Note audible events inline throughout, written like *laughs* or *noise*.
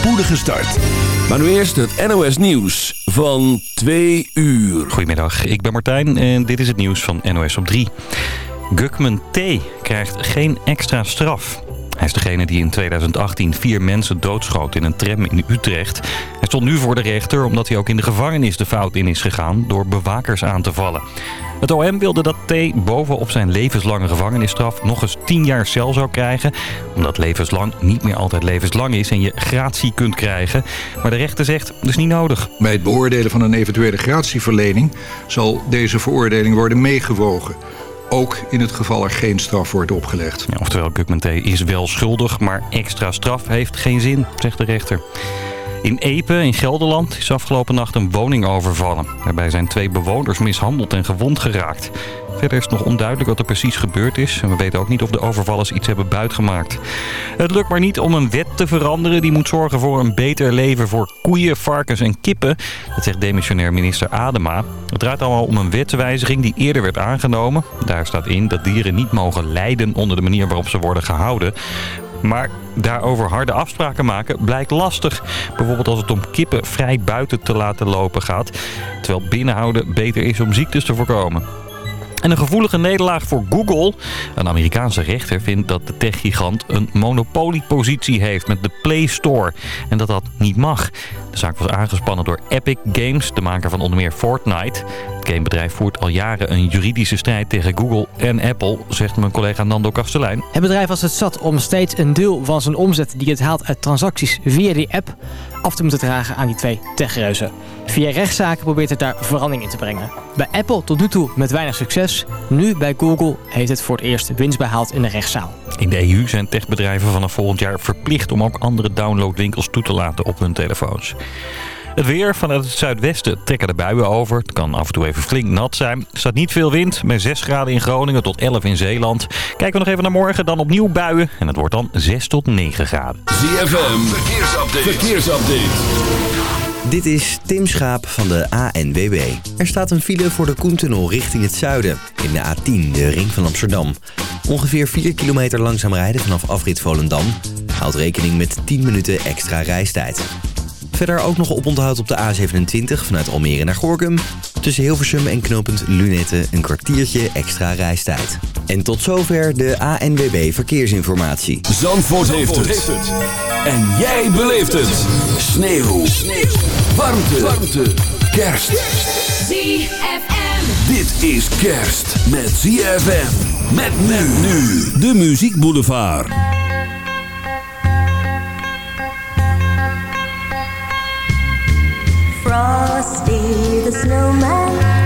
spoedige start. Maar nu eerst het NOS Nieuws van 2 uur. Goedemiddag, ik ben Martijn en dit is het nieuws van NOS op 3. Gukman T. krijgt geen extra straf. Hij is degene die in 2018 vier mensen doodschoot in een tram in Utrecht. Hij stond nu voor de rechter omdat hij ook in de gevangenis de fout in is gegaan door bewakers aan te vallen. Het OM wilde dat T. bovenop zijn levenslange gevangenisstraf nog eens 10 jaar cel zou krijgen. Omdat levenslang niet meer altijd levenslang is en je gratie kunt krijgen. Maar de rechter zegt, dat is niet nodig. Bij het beoordelen van een eventuele gratieverlening zal deze veroordeling worden meegewogen. Ook in het geval er geen straf wordt opgelegd. Oftewel, Gukman T. is wel schuldig, maar extra straf heeft geen zin, zegt de rechter. In Epe in Gelderland is afgelopen nacht een woning overvallen. Daarbij zijn twee bewoners mishandeld en gewond geraakt. Verder is het nog onduidelijk wat er precies gebeurd is. En we weten ook niet of de overvallers iets hebben buitgemaakt. Het lukt maar niet om een wet te veranderen. Die moet zorgen voor een beter leven voor koeien, varkens en kippen. Dat zegt demissionair minister Adema. Het draait allemaal om een wetswijziging die eerder werd aangenomen. Daar staat in dat dieren niet mogen lijden onder de manier waarop ze worden gehouden. Maar daarover harde afspraken maken blijkt lastig. Bijvoorbeeld als het om kippen vrij buiten te laten lopen gaat. Terwijl binnenhouden beter is om ziektes te voorkomen. En een gevoelige nederlaag voor Google. Een Amerikaanse rechter vindt dat de techgigant een monopoliepositie heeft met de Play Store. En dat dat niet mag. De zaak was aangespannen door Epic Games, de maker van onder meer Fortnite. Het gamebedrijf voert al jaren een juridische strijd tegen Google en Apple, zegt mijn collega Nando Kastelein. Het bedrijf was het zat om steeds een deel van zijn omzet die het haalt uit transacties via die app af te moeten dragen aan die twee techreuzen. Via rechtszaken probeert het daar verandering in te brengen. Bij Apple tot nu toe met weinig succes. Nu bij Google heeft het voor het eerst winst behaald in de rechtszaal. In de EU zijn techbedrijven vanaf volgend jaar verplicht om ook andere downloadwinkels toe te laten op hun telefoons. Het weer vanuit het zuidwesten trekken de buien over. Het kan af en toe even flink nat zijn. Er staat niet veel wind, met 6 graden in Groningen tot 11 in Zeeland. Kijken we nog even naar morgen, dan opnieuw buien. En het wordt dan 6 tot 9 graden. ZFM, verkeersupdate. verkeersupdate. Dit is Tim Schaap van de ANWB. Er staat een file voor de Koentunnel richting het zuiden. In de A10, de ring van Amsterdam. Ongeveer 4 kilometer langzaam rijden vanaf afrit Volendam. Houd rekening met 10 minuten extra reistijd. Verder ook nog oponthoud op de A27 vanuit Almere naar Gorkum. Tussen Hilversum en knooppunt Lunette een kwartiertje extra reistijd. En tot zover de ANWB Verkeersinformatie. Zandvoort, heeft, het. En jij beleeft het. Sneeuw. Sneeuw. Warmte. Warmte. Kerst. ZFM. Dit is kerst met ZFM. Met men nu. De Muziek Boulevard. Frosty the snowman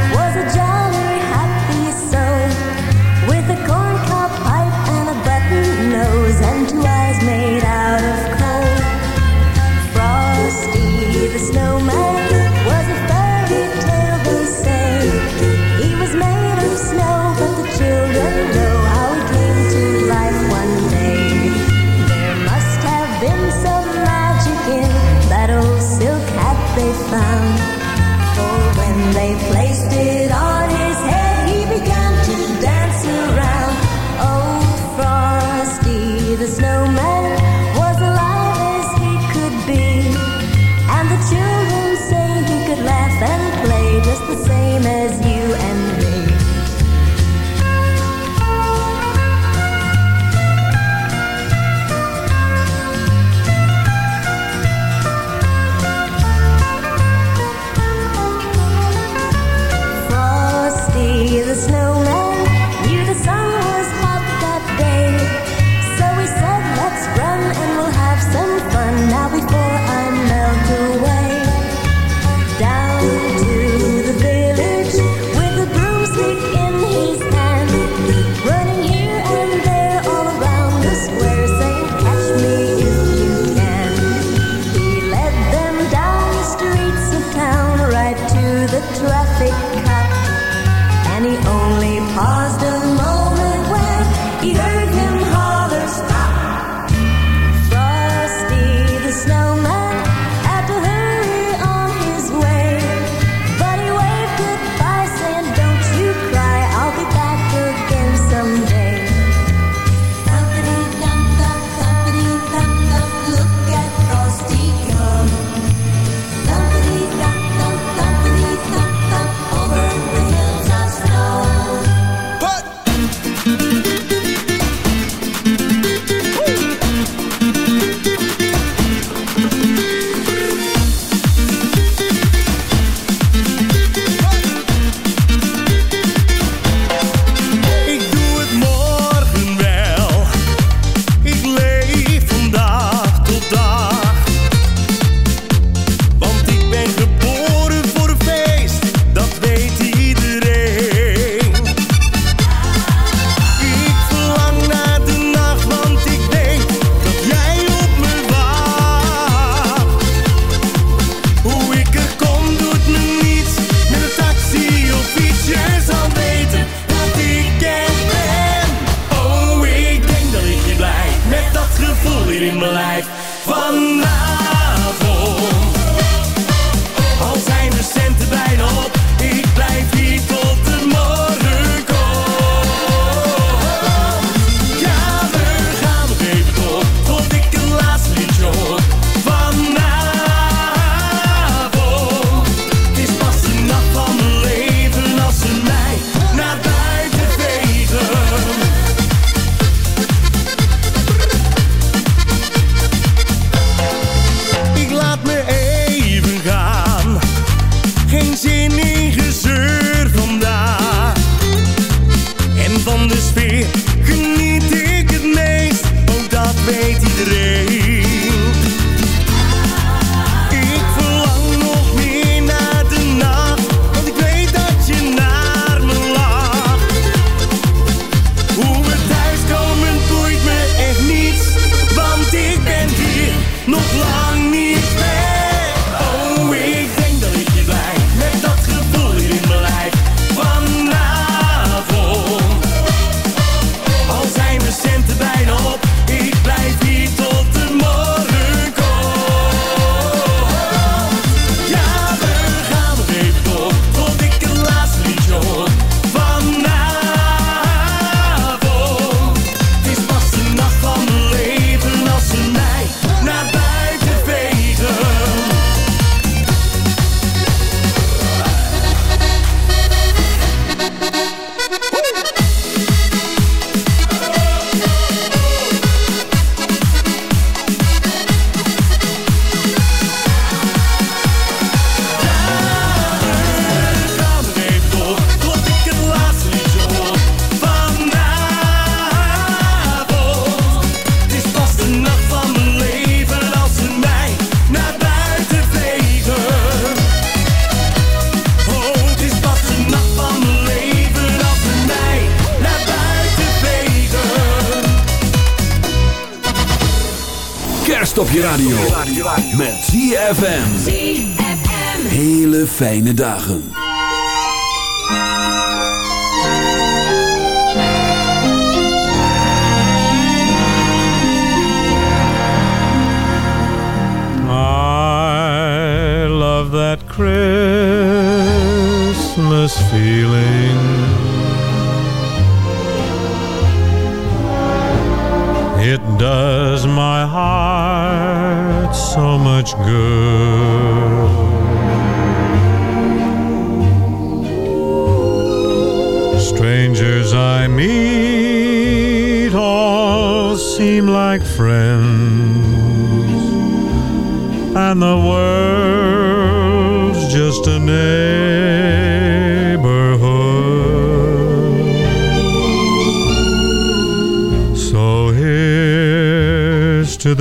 as fijne dagen.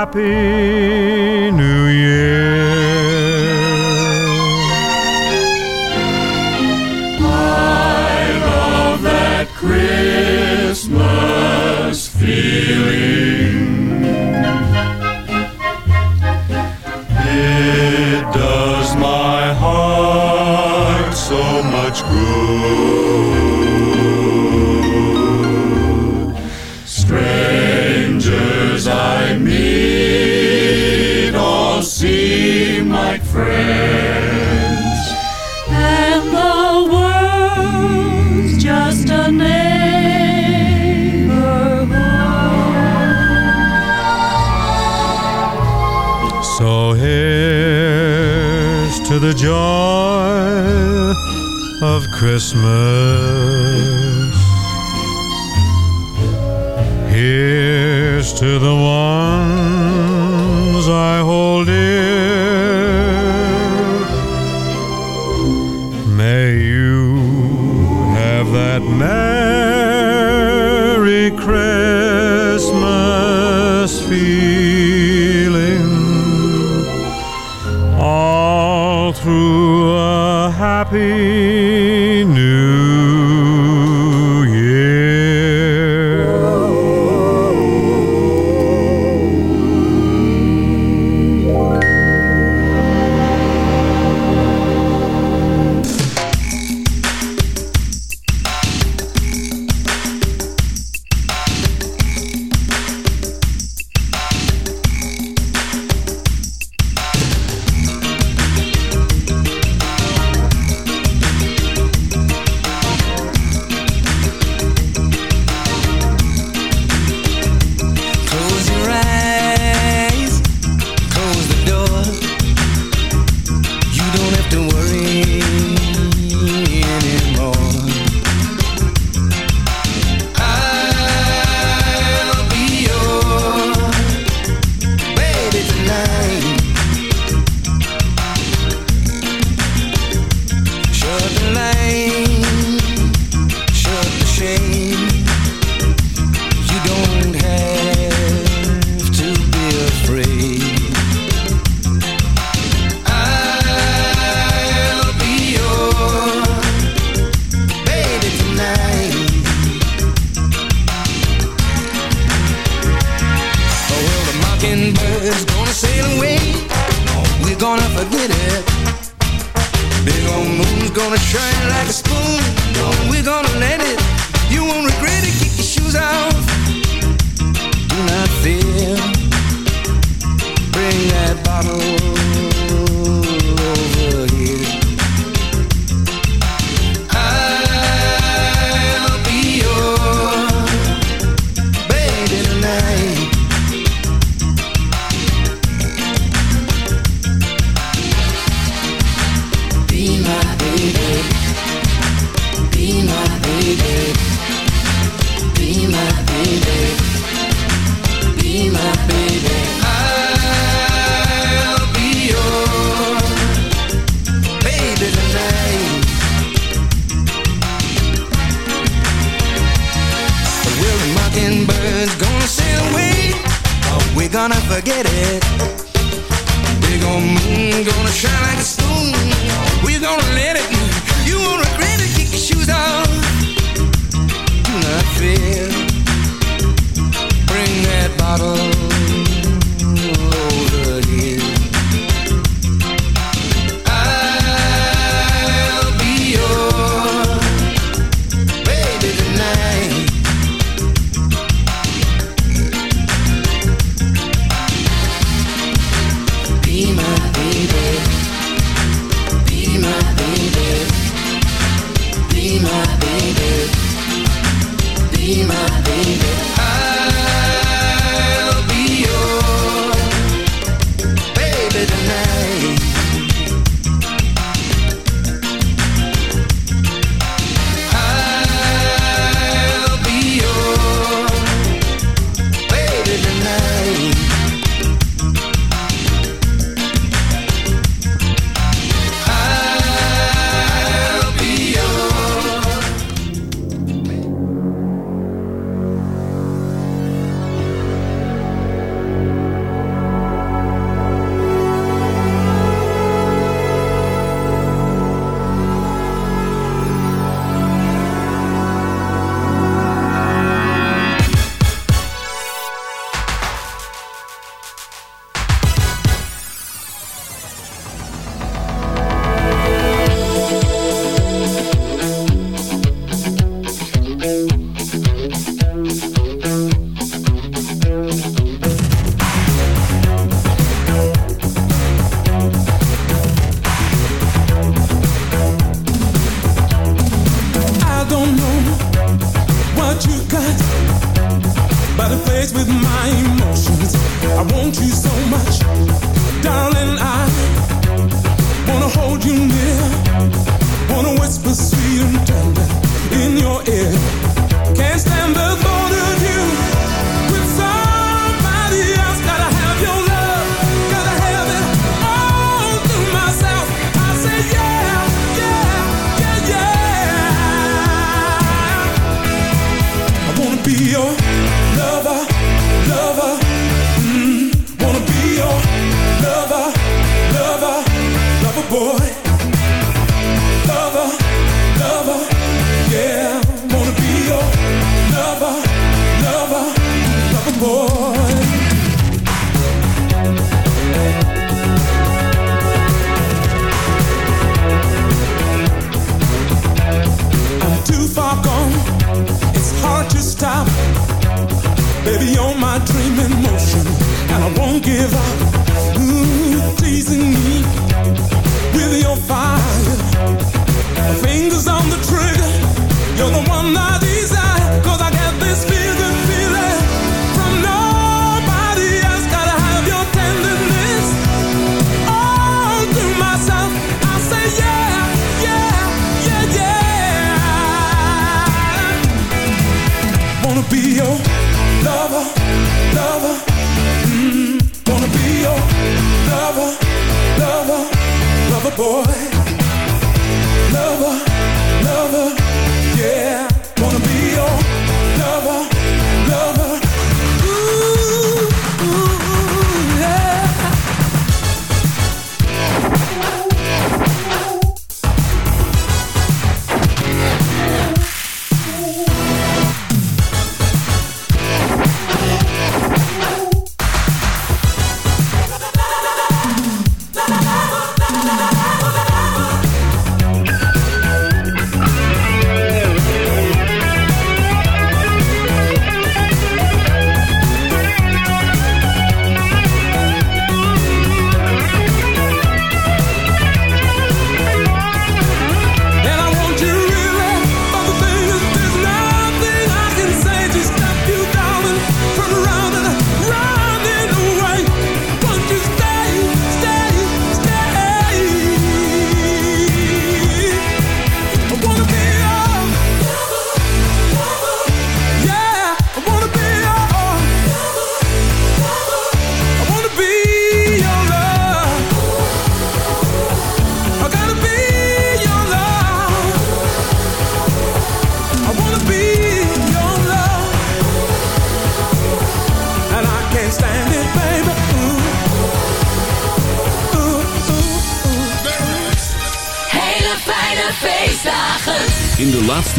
happy. joy of Christmas. forget it. Gonna be your lover, lover. Mm -hmm. Gonna be your lover, lover, lover boy.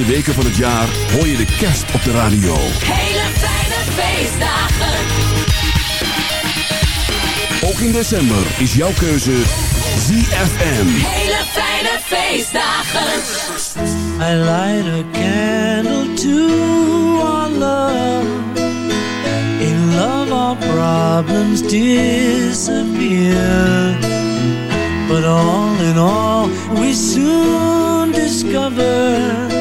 Weken van het jaar hoor je de kerst op de radio. Hele fijne feestdagen. Ook in december is jouw keuze ZFM. Hele fijne feestdagen. I light a candle to our love. In love, our problems disappear. But all in all, we soon discover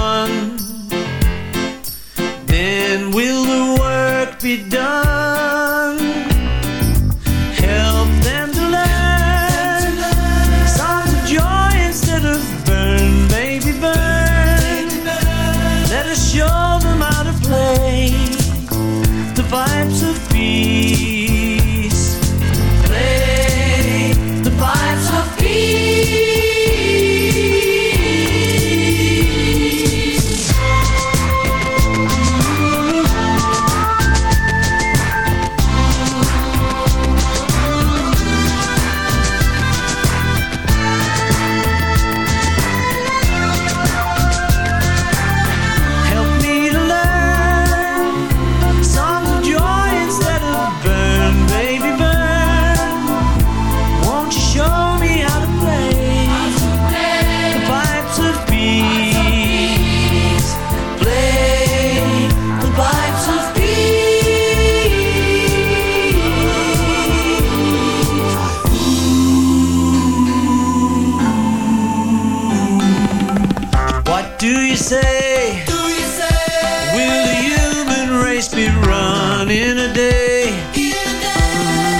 What do you say? Will the human race be run in a day?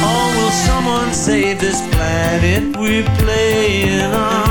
Or will someone save this planet we're playing on?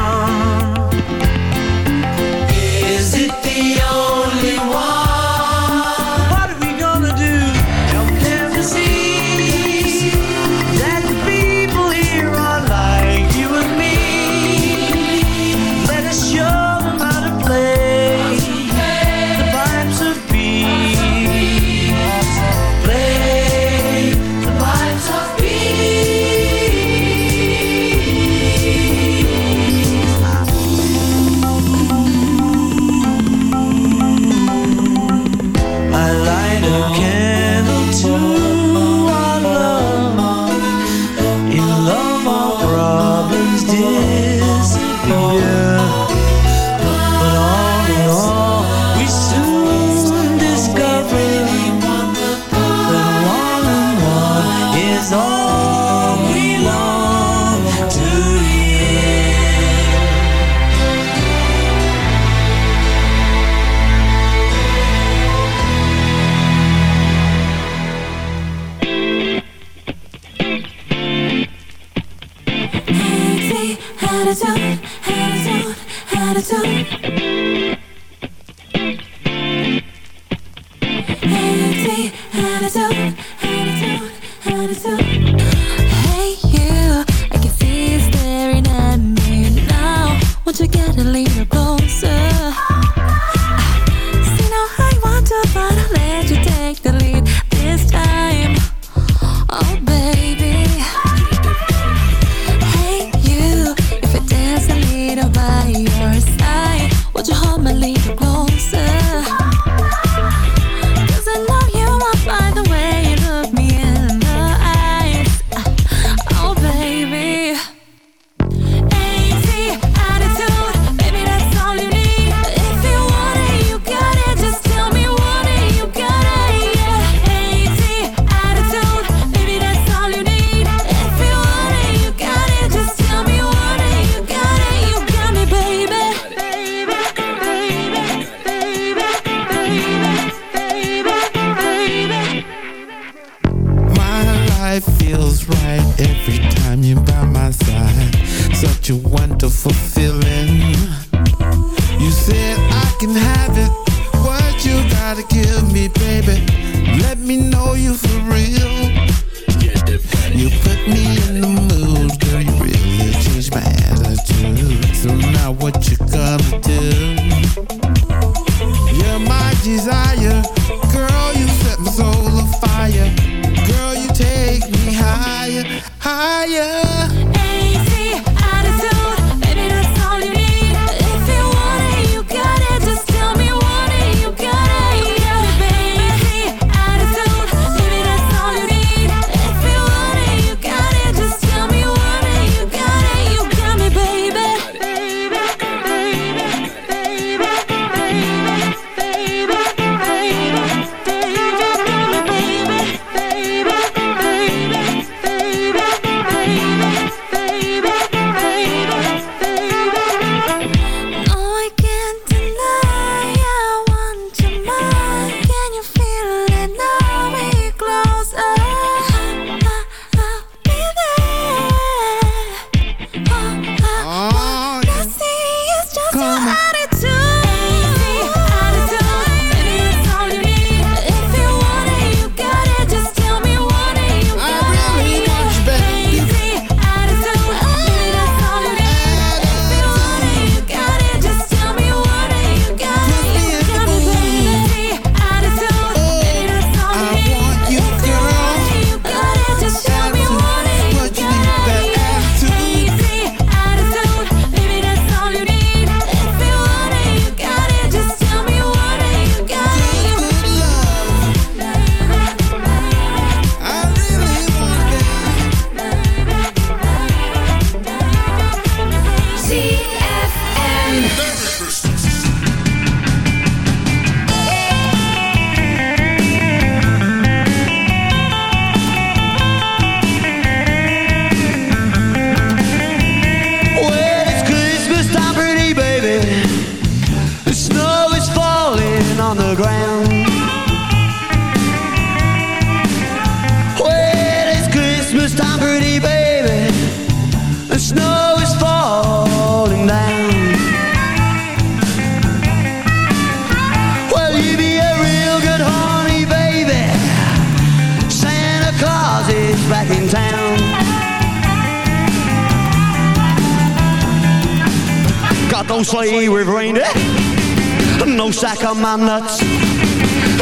I'm nuts.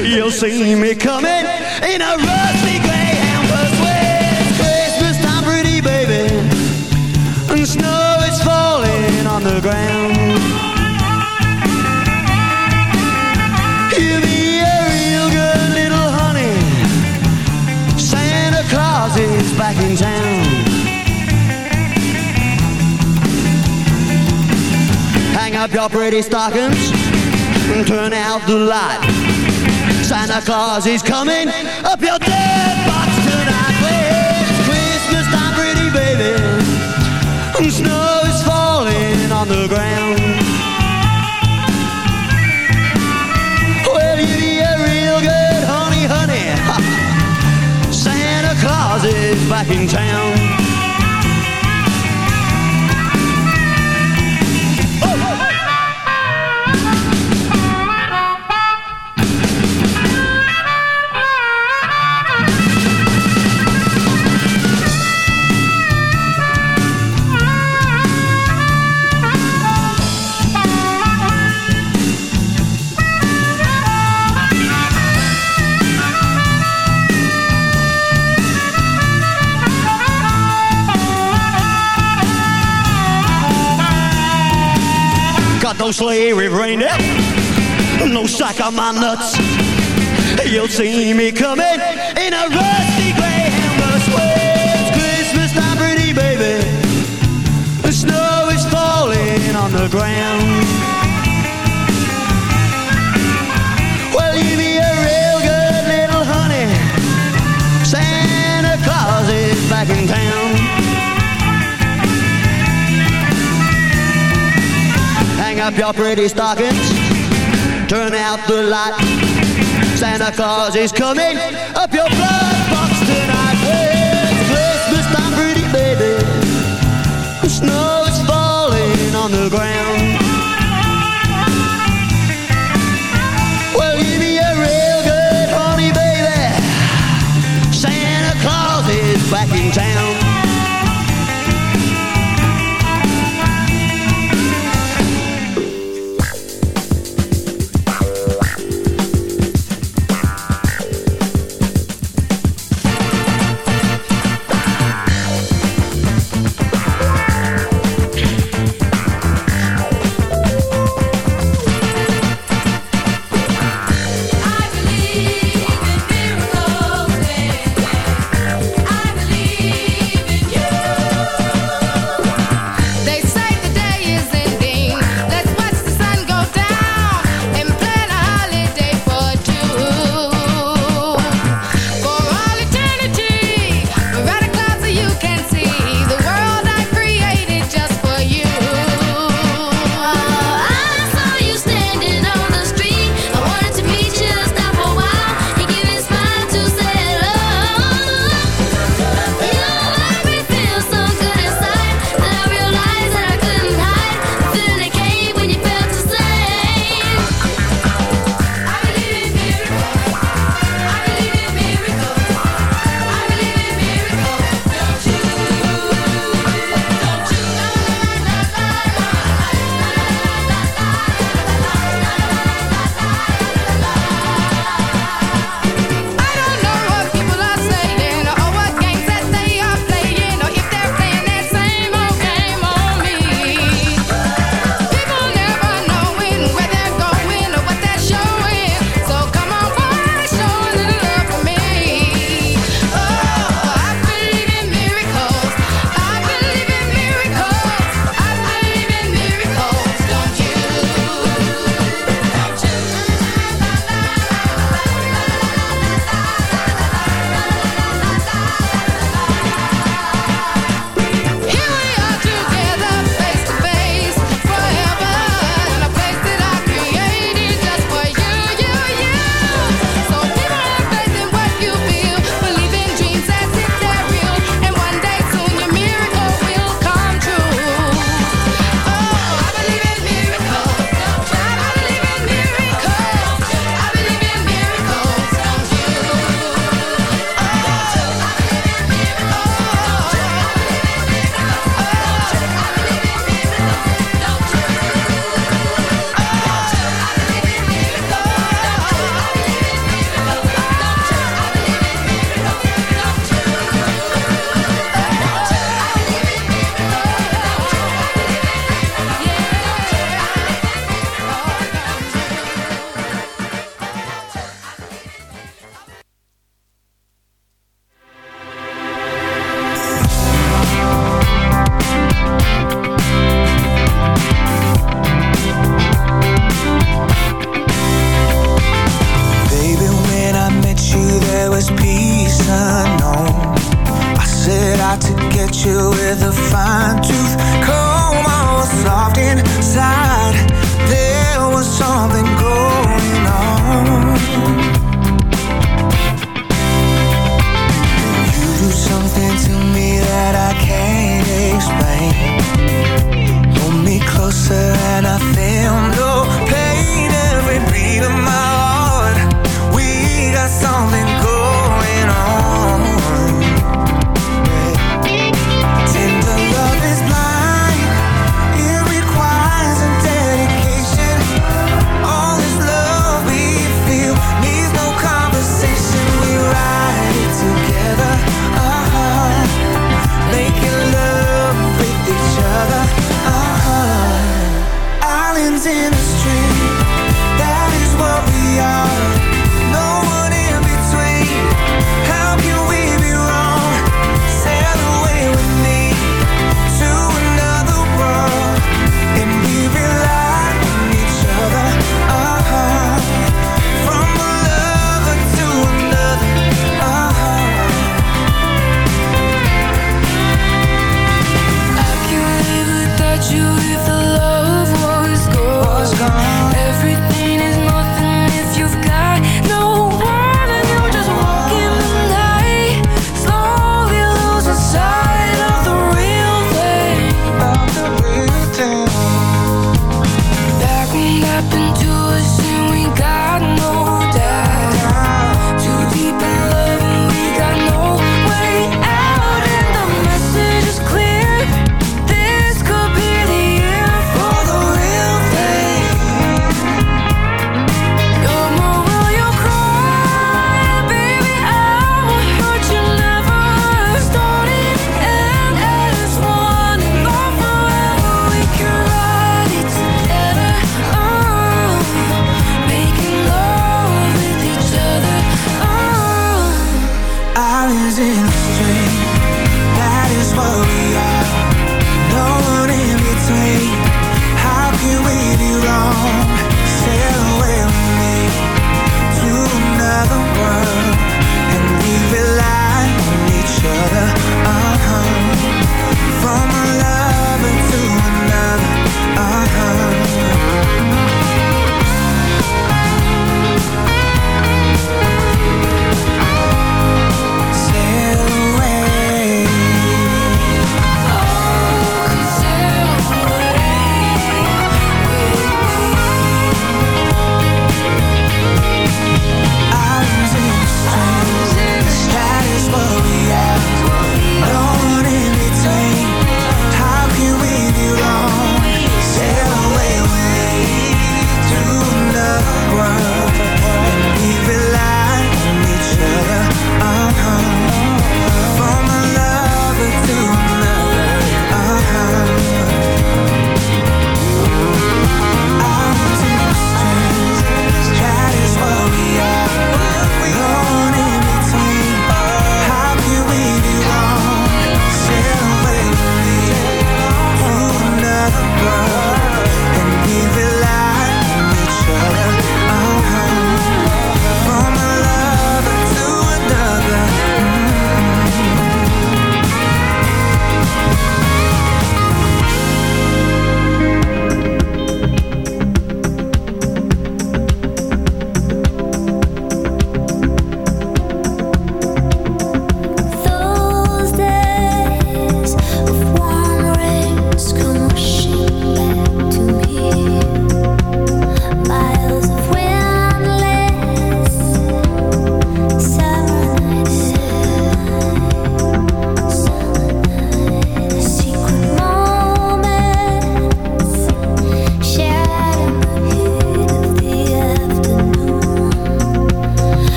You'll see me coming in a rusty greyhound persuade. Christmas time, pretty baby, and snow is falling on the ground. You'll be a real good little honey. Santa Claus is back in town. Hang up your pretty stockings Turn out the light. Santa Claus is coming up your dead box tonight. It's Christmas time, pretty baby. And snow is falling on the ground. Well, you be a real good honey, honey. *laughs* Santa Claus is back in town. no rain brain No sack on my nuts. You'll see me coming in a rusty up your pretty stockings. Turn out the light. Santa Claus is coming up your blood box tonight. Hey, it's Christmas time, pretty baby. The snow is falling on the ground.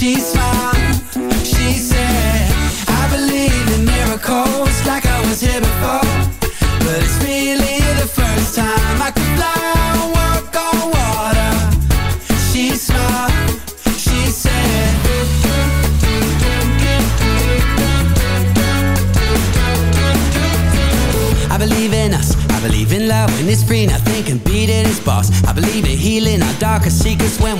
She smiled, she said, I believe in miracles like I was here before. But it's really the first time I can fly walk on water. She smiled, she said, I believe in us. I believe in love when it's free, nothing can beat it, it's boss. I believe in healing our darkest secrets when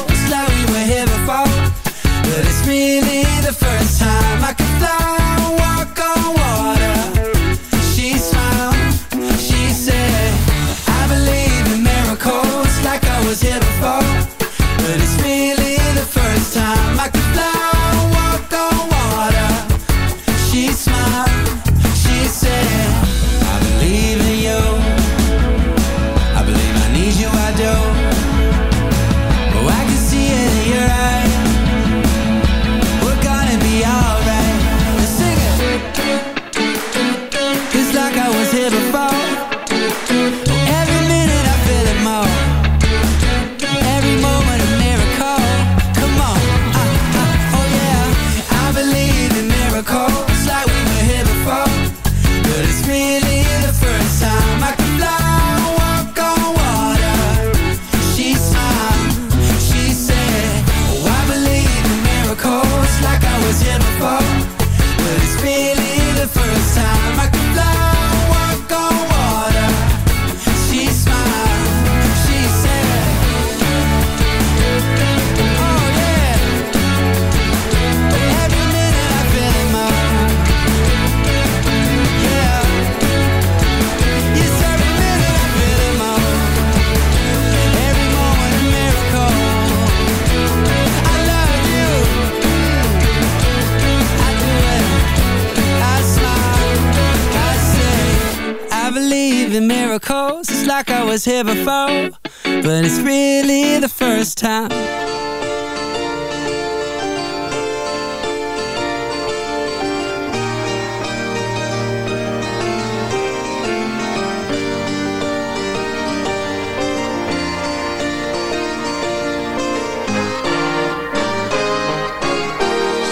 Was here before, but it's really the first time.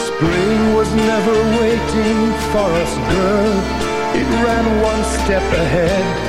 Spring was never waiting for us, girl. It ran one step ahead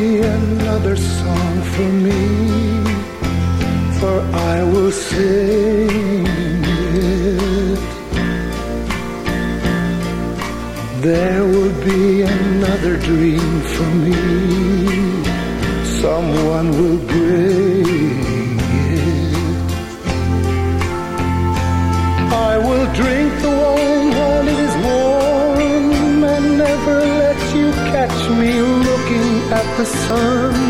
another song for me, for I will sing it. There will be another dream for me, someone will bring sun.